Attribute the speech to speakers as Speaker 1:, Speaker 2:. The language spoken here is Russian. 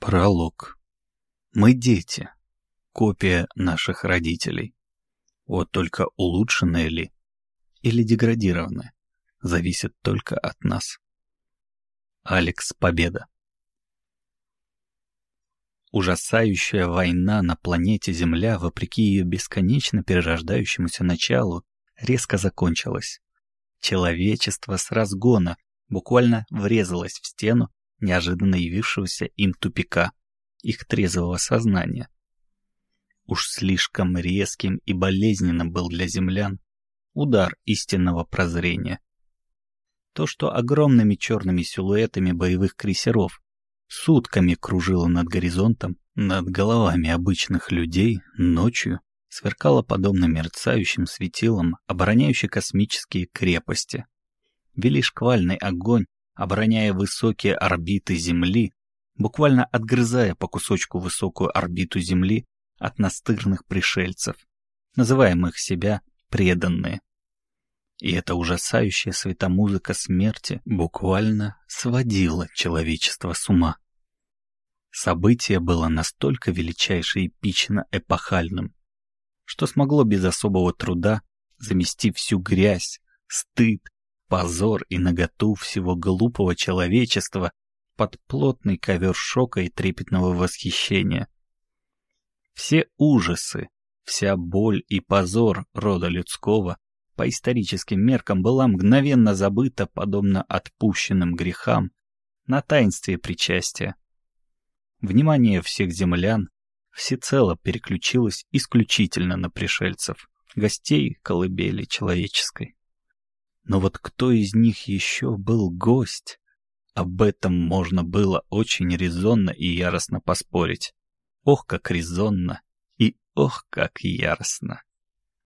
Speaker 1: Пролог. Мы дети, копия наших родителей. Вот только улучшенные ли или деградированные, зависит только от нас. Алекс Победа. Ужасающая война на планете Земля, вопреки ее бесконечно перерождающемуся началу, резко закончилась. Человечество с разгона буквально врезалось в стену неожиданно явившегося им тупика, их трезвого сознания. Уж слишком резким и болезненным был для землян удар истинного прозрения. То, что огромными черными силуэтами боевых крейсеров сутками кружило над горизонтом, над головами обычных людей, ночью, сверкало подобно мерцающим светилам, обороняющие космические крепости. Вели шквальный огонь обороняя высокие орбиты Земли, буквально отгрызая по кусочку высокую орбиту Земли от настырных пришельцев, называемых себя преданные. И эта ужасающая светомузыка смерти буквально сводила человечество с ума. Событие было настолько величайше и эпично эпохальным, что смогло без особого труда замести всю грязь, стыд позор и наготу всего глупого человечества под плотный ковер шока и трепетного восхищения. Все ужасы, вся боль и позор рода людского по историческим меркам была мгновенно забыта, подобно отпущенным грехам, на таинстве причастия. Внимание всех землян всецело переключилось исключительно на пришельцев, гостей колыбели человеческой. Но вот кто из них еще был гость? Об этом можно было очень резонно и яростно поспорить. Ох, как резонно и ох, как яростно.